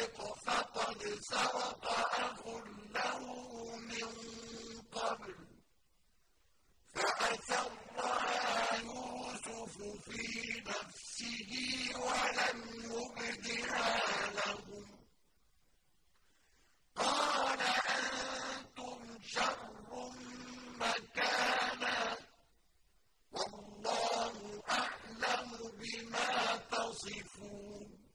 يسرق فقد سرق أخ له من قبل. فأسرها يوسف في نفسه ولم يبدها له. قال أنتم شر مكانا. والله أعلم بما تصفون.